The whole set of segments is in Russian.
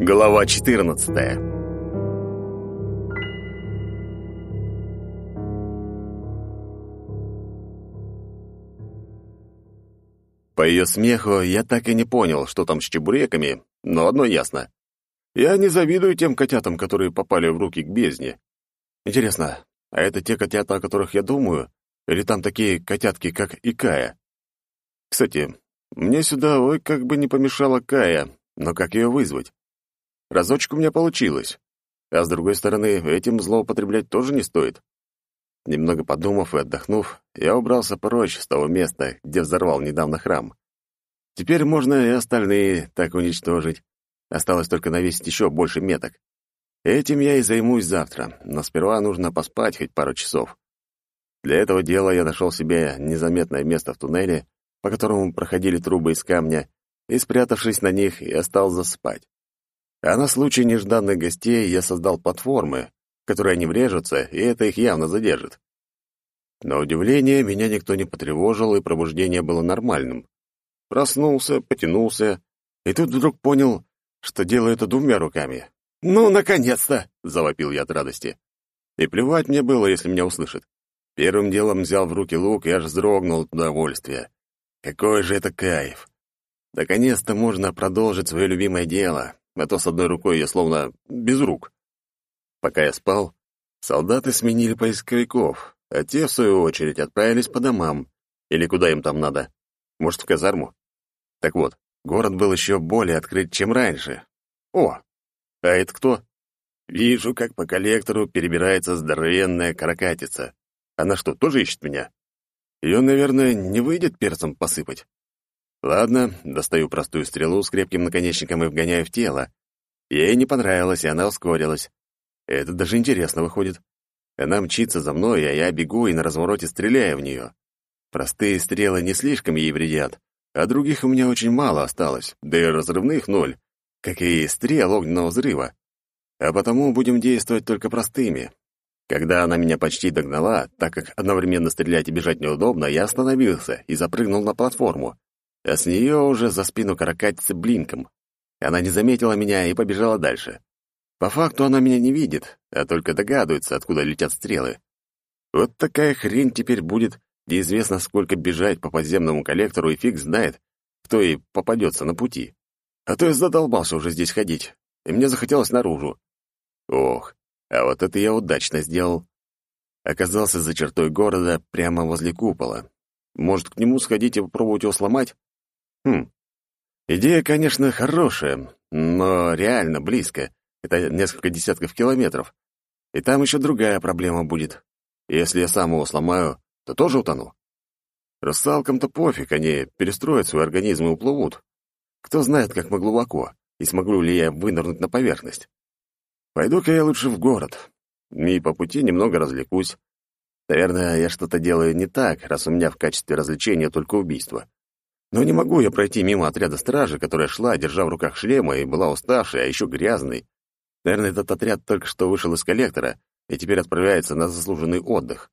Глава 14. По ее смеху я так и не понял, что там с чебуреками, но одно ясно. Я не завидую тем котятам, которые попали в руки к бездне. Интересно, а это те котята, о которых я думаю, или там такие котятки, как и Кая? Кстати, мне сюда ой как бы не помешала Кая, но как ее вызвать? Разочек у меня получилось. А с другой стороны, этим злоупотреблять тоже не стоит. Немного подумав и отдохнув, я убрался прочь с того места, где взорвал недавно храм. Теперь можно и остальные так уничтожить. Осталось только навесить еще больше меток. Этим я и займусь завтра, но сперва нужно поспать хоть пару часов. Для этого дела я нашел себе незаметное место в туннеле, по которому проходили трубы из камня, и, спрятавшись на них, я стал заспать. А на случай нежданных гостей я создал платформы, в которые они врежутся, и это их явно задержит. На удивление, меня никто не потревожил, и пробуждение было нормальным. Проснулся, потянулся, и тут вдруг понял, что делаю это двумя руками. «Ну, наконец-то!» — завопил я от радости. И плевать мне было, если меня услышат. Первым делом взял в руки лук и аж вздрогнул от удовольствия. Какой же это кайф! Наконец-то можно продолжить свое любимое дело, а то с одной рукой я словно без рук. Пока я спал, солдаты сменили поисковиков, а те, в свою очередь, отправились по домам. Или куда им там надо. Может, в казарму? Так вот, город был еще более открыт, чем раньше. О, а это кто? Вижу, как по коллектору перебирается здоровенная каракатица. Она что, тоже ищет меня? Ее, наверное, не выйдет перцем посыпать. Ладно, достаю простую стрелу с крепким наконечником и вгоняю в тело. Ей не понравилось, и она ускорилась. Это даже интересно выходит. Она мчится за мной, а я бегу и на развороте стреляю в нее. Простые стрелы не слишком ей вредят, а других у меня очень мало осталось, да и разрывных ноль, как и стрел огненного взрыва. А потому будем действовать только простыми, когда она меня почти догнала, так как одновременно стрелять и бежать неудобно, я остановился и запрыгнул на платформу. А с нее уже за спину каракатицы блинком. Она не заметила меня и побежала дальше. По факту она меня не видит, а только догадывается, откуда летят стрелы. Вот такая хрень теперь будет, где известно, сколько бежать по подземному коллектору, и фиг знает, кто ей попадется на пути. А то я задолбался уже здесь ходить, и мне захотелось наружу. Ох, а вот это я удачно сделал. Оказался за чертой города, прямо возле купола. Может, к нему сходить и попробовать его сломать? Хм. Идея, конечно, хорошая, но реально близко. Это несколько десятков километров. И там еще другая проблема будет. Если я сам его сломаю, то тоже утону. Русалкам-то пофиг, они перестроят свой организм и уплывут. Кто знает, как мы глубоко, и смогу ли я вынырнуть на поверхность. Пойду-ка я лучше в город. И по пути немного развлекусь. Наверное, я что-то делаю не так, раз у меня в качестве развлечения только убийство. Но не могу я пройти мимо отряда стражи, которая шла, держа в руках шлема, и была уставшей, а еще грязной. Наверное, этот отряд только что вышел из коллектора и теперь отправляется на заслуженный отдых.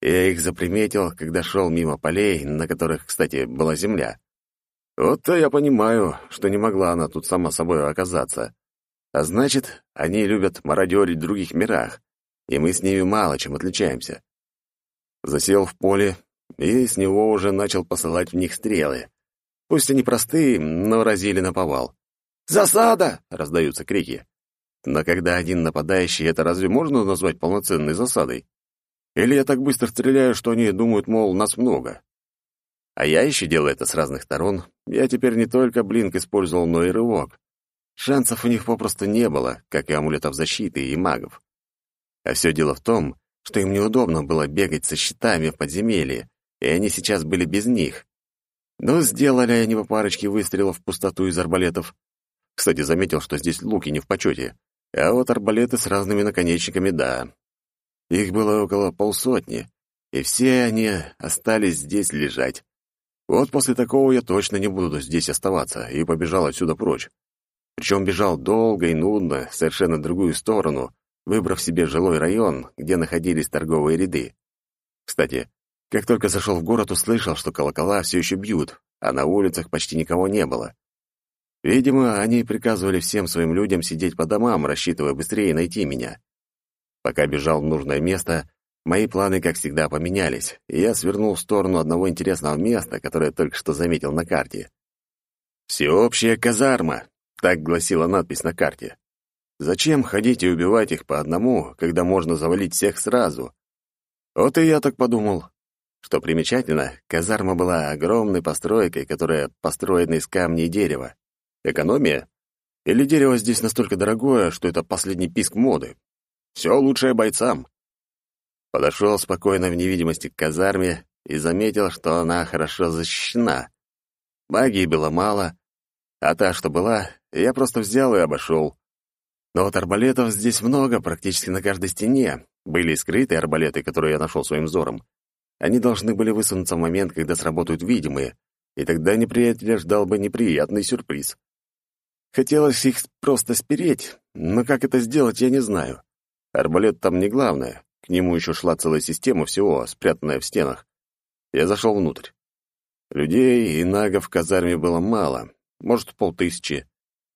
Я их заприметил, когда шел мимо полей, на которых, кстати, была земля. Вот-то я понимаю, что не могла она тут сама собой оказаться. А значит, они любят мародерить в других мирах, и мы с ними мало чем отличаемся. Засел в поле, и с него уже начал посылать в них стрелы. Пусть они простые, но разили на повал. «Засада!» — раздаются крики. Но когда один нападающий, это разве можно назвать полноценной засадой? Или я так быстро стреляю, что они думают, мол, нас много? А я еще делаю это с разных сторон. Я теперь не только блинк использовал, но и рывок. Шансов у них попросту не было, как и амулетов защиты и магов. А все дело в том, что им неудобно было бегать со щитами в подземелье, и они сейчас были без них. Но сделали они по парочке выстрелов в пустоту из арбалетов. Кстати, заметил, что здесь луки не в почете, а вот арбалеты с разными наконечниками — да. Их было около полсотни, и все они остались здесь лежать. Вот после такого я точно не буду здесь оставаться и побежал отсюда прочь. Причем бежал долго и нудно, совершенно другую сторону, выбрав себе жилой район, где находились торговые ряды. Кстати, как только зашел в город, услышал, что колокола все еще бьют, а на улицах почти никого не было. Видимо, они приказывали всем своим людям сидеть по домам, рассчитывая быстрее найти меня. Пока бежал в нужное место, мои планы, как всегда, поменялись, и я свернул в сторону одного интересного места, которое только что заметил на карте. «Всеобщая казарма», — так гласила надпись на карте. «Зачем ходить и убивать их по одному, когда можно завалить всех сразу?» Вот и я так подумал. Что примечательно, казарма была огромной постройкой, которая построена из камня и дерева. Экономия? Или дерево здесь настолько дорогое, что это последний писк моды? Все лучшее бойцам. Подошел спокойно в невидимости к казарме и заметил, что она хорошо защищена. Магии было мало, а та, что была, я просто взял и обошел. Но вот арбалетов здесь много, практически на каждой стене. Были скрытые арбалеты, которые я нашел своим взором. Они должны были высунуться в момент, когда сработают видимые, и тогда неприятеля ждал бы неприятный сюрприз. Хотелось их просто спереть, но как это сделать, я не знаю. Арбалет там не главное, к нему еще шла целая система всего, спрятанная в стенах. Я зашел внутрь. Людей и нагов в казарме было мало, может, полтысячи.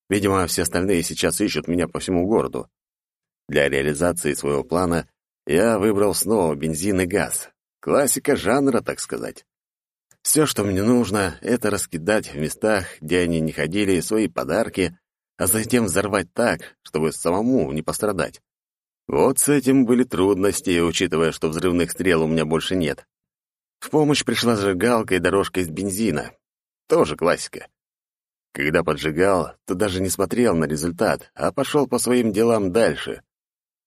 Видимо, все остальные сейчас ищут меня по всему городу. Для реализации своего плана я выбрал снова бензин и газ. Классика жанра, так сказать. Все, что мне нужно, это раскидать в местах, где они не ходили, свои подарки, а затем взорвать так, чтобы самому не пострадать. Вот с этим были трудности, учитывая, что взрывных стрел у меня больше нет. В помощь пришла зажигалка и дорожка из бензина. Тоже классика. Когда поджигал, то даже не смотрел на результат, а пошел по своим делам дальше.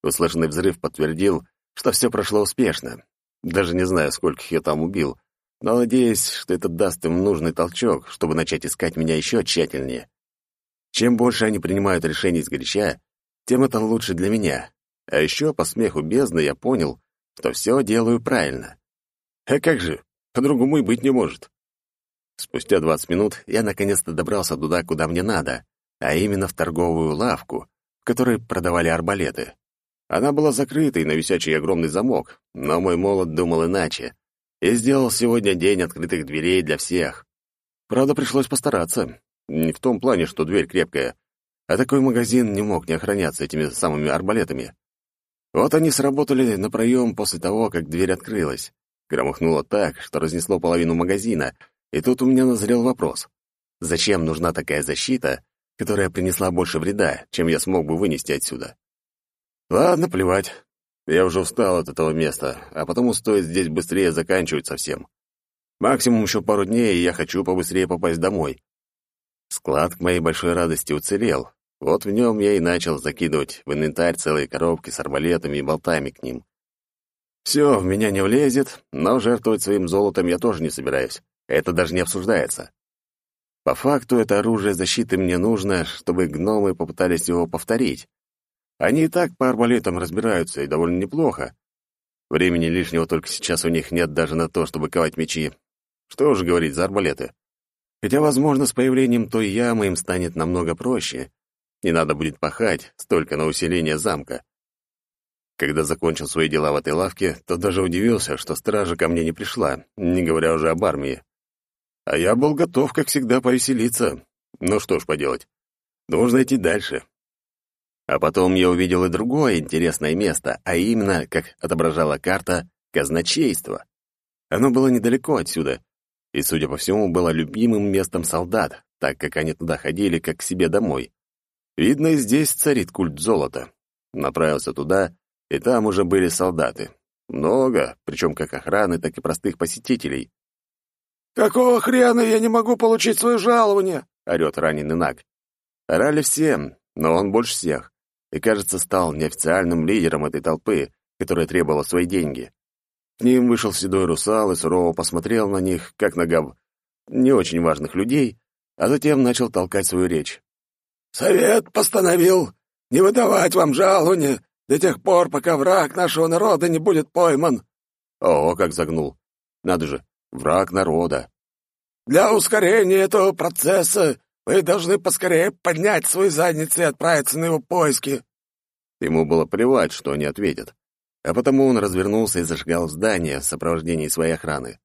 Услышанный взрыв подтвердил, что все прошло успешно. Даже не знаю, скольких я там убил, но надеюсь, что это даст им нужный толчок, чтобы начать искать меня еще тщательнее. Чем больше они принимают решений сгоряча, тем это лучше для меня. А еще по смеху бездны я понял, что все делаю правильно. А как же, по-другому и быть не может. Спустя 20 минут я наконец-то добрался туда, куда мне надо, а именно в торговую лавку, в которой продавали арбалеты. Она была закрытой на висячий огромный замок, но мой молот думал иначе и сделал сегодня день открытых дверей для всех. Правда, пришлось постараться. Не в том плане, что дверь крепкая, а такой магазин не мог не охраняться этими самыми арбалетами. Вот они сработали на проем после того, как дверь открылась. Громыхнуло так, что разнесло половину магазина, и тут у меня назрел вопрос. Зачем нужна такая защита, которая принесла больше вреда, чем я смог бы вынести отсюда? Ладно, плевать. Я уже устал от этого места, а потому стоит здесь быстрее заканчивать совсем. Максимум еще пару дней, и я хочу побыстрее попасть домой. Склад к моей большой радости уцелел. Вот в нем я и начал закидывать в инвентарь целые коробки с арбалетами и болтами к ним. Все, в меня не влезет, но жертвовать своим золотом я тоже не собираюсь. Это даже не обсуждается. По факту это оружие защиты мне нужно, чтобы гномы попытались его повторить. Они и так по арбалетам разбираются, и довольно неплохо. Времени лишнего только сейчас у них нет даже на то, чтобы ковать мечи. Что уж говорить за арбалеты. Хотя, возможно, с появлением той ямы им станет намного проще. Не надо будет пахать столько на усиление замка. Когда закончил свои дела в этой лавке, то даже удивился, что стража ко мне не пришла, не говоря уже об армии. А я был готов, как всегда, повеселиться. Ну что ж поделать. Нужно идти дальше. А потом я увидел и другое интересное место, а именно, как отображала карта, казначейство. Оно было недалеко отсюда, и, судя по всему, было любимым местом солдат, так как они туда ходили как к себе домой. Видно, и здесь царит культ золота. Направился туда, и там уже были солдаты. Много, причем как охраны, так и простых посетителей. «Какого хрена я не могу получить свое жалование?» — орёт раненый Наг. Орали всем, но он больше всех и, кажется, стал неофициальным лидером этой толпы, которая требовала свои деньги. К ним вышел седой русал и сурово посмотрел на них, как на гав... не очень важных людей, а затем начал толкать свою речь. «Совет постановил не выдавать вам жалования до тех пор, пока враг нашего народа не будет пойман». О, как загнул. Надо же, враг народа. «Для ускорения этого процесса вы должны поскорее поднять свои задницы и отправиться на его поиски». Ему было плевать, что они ответят, а потому он развернулся и зажигал здание в сопровождении своей охраны.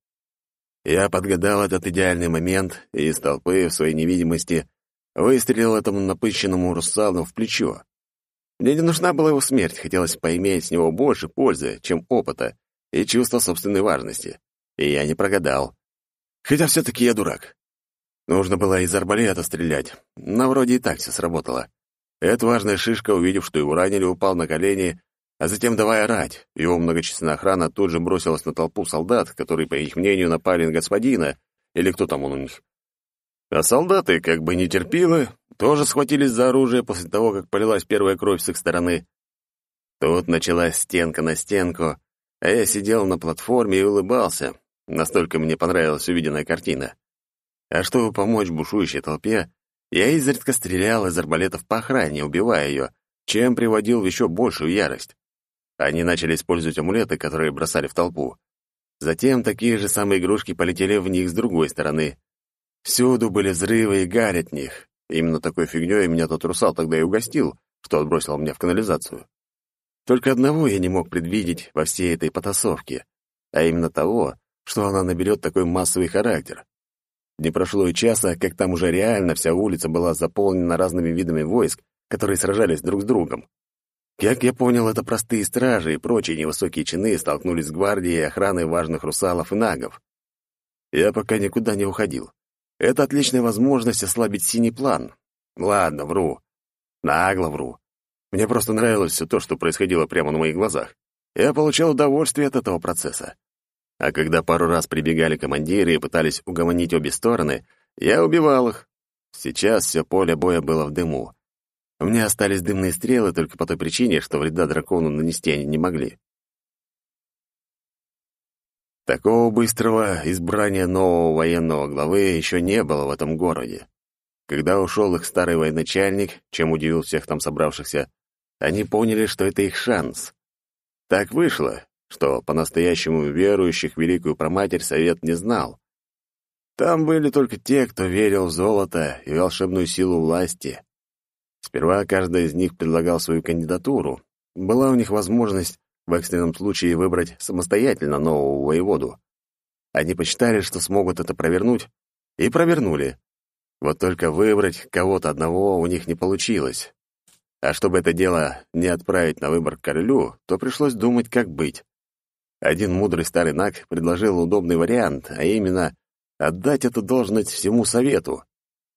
Я подгадал этот идеальный момент и из толпы в своей невидимости выстрелил этому напыщенному русалу в плечо. Мне не нужна была его смерть, хотелось поиметь с него больше пользы, чем опыта и чувства собственной важности. И я не прогадал. Хотя все-таки я дурак. Нужно было из арбалета стрелять, но вроде и так все сработало. Эта важная шишка, увидев, что его ранили, упал на колени, а затем давай орать. Его многочисленная охрана тут же бросилась на толпу солдат, которые, по их мнению, напали на господина, или кто там он у них. А солдаты, как бы нетерпилы, тоже схватились за оружие после того, как полилась первая кровь с их стороны. Тут началась стенка на стенку, а я сидел на платформе и улыбался. Настолько мне понравилась увиденная картина. А чтобы помочь бушующей толпе, я изредка стрелял из арбалетов по охране, убивая ее, чем приводил в еще большую ярость. Они начали использовать амулеты, которые бросали в толпу. Затем такие же самые игрушки полетели в них с другой стороны. Всюду были взрывы и гарь от них. Именно такой фигнёй меня тот русал тогда и угостил, что отбросил меня в канализацию. Только одного я не мог предвидеть во всей этой потасовке, а именно того, что она наберет такой массовый характер. Не прошло и часа, как там уже реально вся улица была заполнена разными видами войск, которые сражались друг с другом. Как я понял, это простые стражи и прочие невысокие чины столкнулись с гвардией и охраной важных русалов и нагов. Я пока никуда не уходил. Это отличная возможность ослабить синий план. Ладно, вру. Нагло вру. Мне просто нравилось все то, что происходило прямо на моих глазах. Я получал удовольствие от этого процесса. А когда пару раз прибегали командиры и пытались угомонить обе стороны, я убивал их. Сейчас все поле боя было в дыму. У меня остались дымные стрелы только по той причине, что вреда дракону нанести они не могли. Такого быстрого избрания нового военного главы еще не было в этом городе. Когда ушел их старый военачальник, чем удивил всех там собравшихся, они поняли, что это их шанс. Так вышло, что по-настоящему верующих Великую Проматерь совет не знал. Там были только те, кто верил в золото и волшебную силу власти. Сперва каждый из них предлагал свою кандидатуру. Была у них возможность в экстренном случае выбрать самостоятельно нового воеводу. Они посчитали, что смогут это провернуть, и провернули. Вот только выбрать кого-то одного у них не получилось. А чтобы это дело не отправить на выбор к королю, то пришлось думать, как быть. Один мудрый старый наг предложил удобный вариант, а именно отдать эту должность всему совету.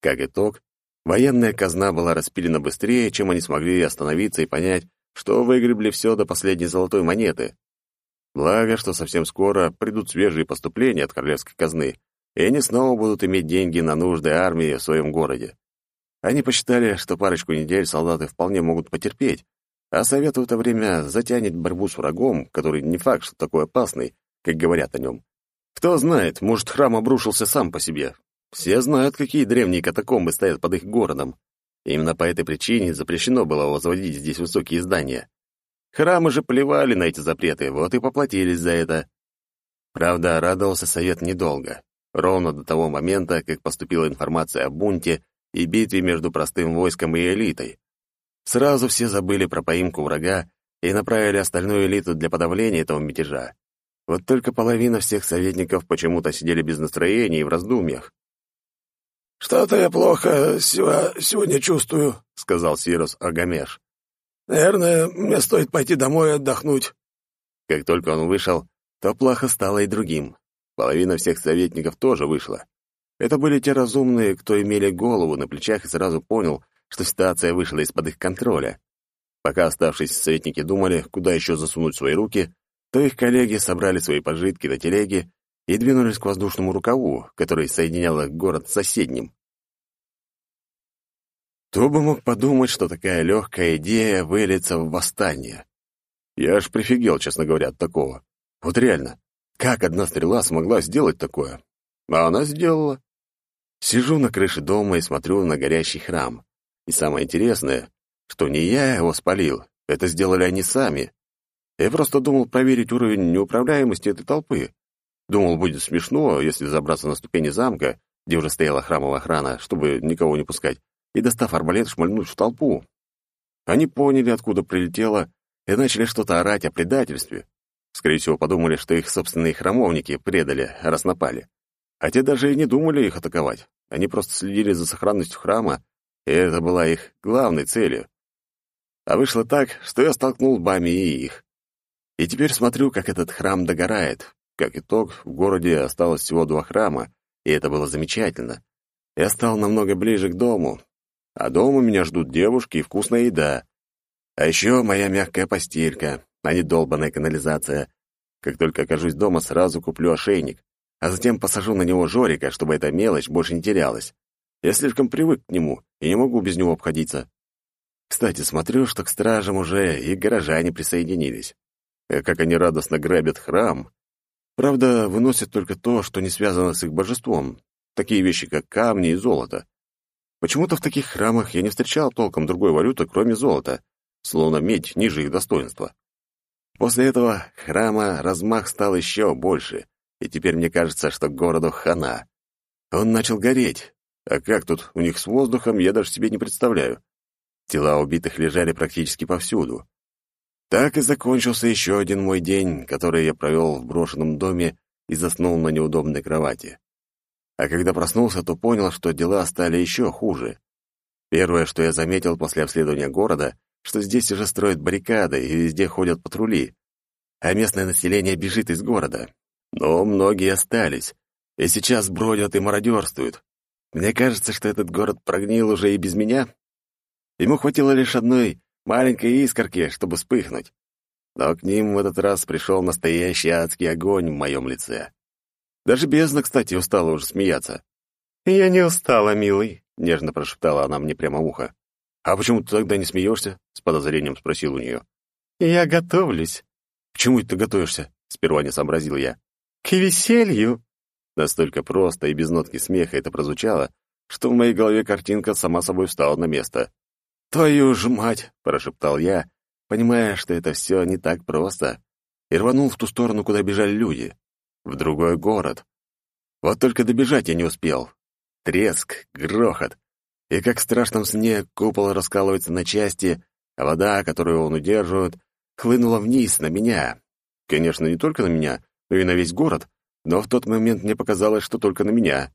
Как итог, военная казна была распилена быстрее, чем они смогли остановиться и понять, что выгребли все до последней золотой монеты. Благо, что совсем скоро придут свежие поступления от королевской казны, и они снова будут иметь деньги на нужды армии в своем городе. Они посчитали, что парочку недель солдаты вполне могут потерпеть, а совет в это время затянет борьбу с врагом, который не факт, что такой опасный, как говорят о нем. Кто знает, может, храм обрушился сам по себе. Все знают, какие древние катакомбы стоят под их городом. Именно по этой причине запрещено было возводить здесь высокие здания. Храмы же плевали на эти запреты, вот и поплатились за это. Правда, радовался совет недолго. Ровно до того момента, как поступила информация о бунте и битве между простым войском и элитой. Сразу все забыли про поимку врага и направили остальную элиту для подавления этого мятежа. Вот только половина всех советников почему-то сидели без настроения и в раздумьях. «Что-то я плохо сегодня чувствую», — сказал Сирус Агамеш. «Наверное, мне стоит пойти домой и отдохнуть». Как только он вышел, то плохо стало и другим. Половина всех советников тоже вышла. Это были те разумные, кто имели голову на плечах и сразу понял, что ситуация вышла из-под их контроля. Пока оставшиеся советники думали, куда еще засунуть свои руки, то их коллеги собрали свои пожитки на телеге и двинулись к воздушному рукаву, который соединял город с соседним. Кто бы мог подумать, что такая легкая идея выльется в восстание? Я аж прифигел, честно говоря, от такого. Вот реально, как одна стрела смогла сделать такое? А она сделала. Сижу на крыше дома и смотрю на горящий храм. И самое интересное, что не я его спалил, это сделали они сами. Я просто думал проверить уровень неуправляемости этой толпы. Думал, будет смешно, если забраться на ступени замка, где уже стояла храмовая охрана, чтобы никого не пускать, и, достав арбалет, шмальнуть в толпу. Они поняли, откуда прилетело, и начали что-то орать о предательстве. Скорее всего, подумали, что их собственные храмовники предали, раз напали. А те даже и не думали их атаковать. Они просто следили за сохранностью храма и это была их главной целью. А вышло так, что я столкнул Бами и их. И теперь смотрю, как этот храм догорает. Как итог, в городе осталось всего два храма, и это было замечательно. Я стал намного ближе к дому, а дома меня ждут девушки и вкусная еда. А еще моя мягкая постелька, а не долбаная канализация. Как только окажусь дома, сразу куплю ошейник, а затем посажу на него Жорика, чтобы эта мелочь больше не терялась. Я слишком привык к нему и не могу без него обходиться. Кстати, смотрю, что к стражам уже и горожане присоединились. А как они радостно грабят храм. Правда, выносят только то, что не связано с их божеством. Такие вещи, как камни и золото. Почему-то в таких храмах я не встречал толком другой валюты, кроме золота, словно медь ниже их достоинства. После этого храма размах стал еще больше, и теперь мне кажется, что городу хана. Он начал гореть, а как тут у них с воздухом, я даже себе не представляю. Тела убитых лежали практически повсюду. Так и закончился еще один мой день, который я провел в брошенном доме и заснул на неудобной кровати. А когда проснулся, то понял, что дела стали еще хуже. Первое, что я заметил после обследования города, что здесь уже строят баррикады и везде ходят патрули, а местное население бежит из города. Но многие остались, и сейчас бродят и мародерствуют. Мне кажется, что этот город прогнил уже и без меня. Ему хватило лишь одной маленькой искорки, чтобы вспыхнуть. Но к ним в этот раз пришел настоящий адский огонь в моем лице. Даже бездна, кстати, устала уже смеяться. «Я не устала, милый», — нежно прошептала она мне прямо в ухо. «А почему ты тогда не смеешься?» — с подозрением спросил у нее. «Я готовлюсь». «К чему ты готовишься?» — сперва не сообразил я. «К веселью». Настолько просто и без нотки смеха это прозвучало, что в моей голове картинка сама собой встала на место. «Твою ж мать!» — прошептал я, понимая, что это все не так просто, и рванул в ту сторону, куда бежали люди. В другой город. Вот только добежать я не успел. Треск, грохот. И как в страшном сне купол раскалывается на части, а вода, которую он удерживает, хлынула вниз на меня. Конечно, не только на меня, но и на весь город, но в тот момент мне показалось, что только на меня.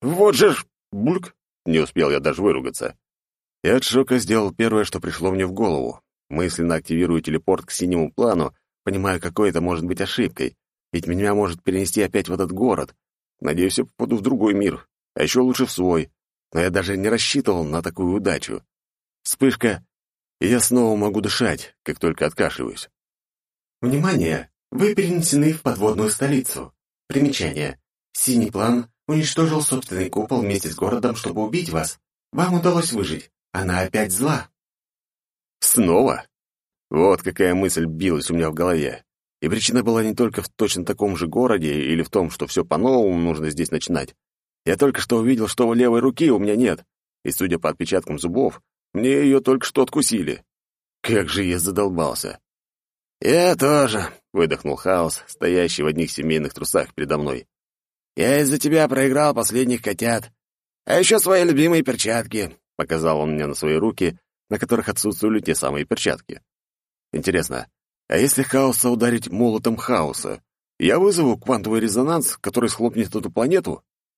«Вот же ж!» — бульк! Не успел я даже выругаться. И от шока сделал первое, что пришло мне в голову. Мысленно активирую телепорт к синему плану, понимая, какой это может быть ошибкой. Ведь меня может перенести опять в этот город. Надеюсь, я попаду в другой мир, а еще лучше в свой. Но я даже не рассчитывал на такую удачу. Вспышка, и я снова могу дышать, как только откашливаюсь. Внимание! Вы перенесены в подводную столицу. Примечание. Синий план уничтожил собственный купол вместе с городом, чтобы убить вас. Вам удалось выжить. Она опять зла. Снова? Вот какая мысль билась у меня в голове. И причина была не только в точно таком же городе или в том, что все по-новому нужно здесь начинать. Я только что увидел, что левой руки у меня нет, и, судя по отпечаткам зубов, мне ее только что откусили. Как же я задолбался. «Я тоже», — выдохнул Хаос, стоящий в одних семейных трусах передо мной. «Я из-за тебя проиграл последних котят. А еще свои любимые перчатки. — показал он мне на свои руки, на которых отсутствовали те самые перчатки. «Интересно, а если хаоса ударить молотом хаоса, я вызову квантовый резонанс, который схлопнет эту планету?»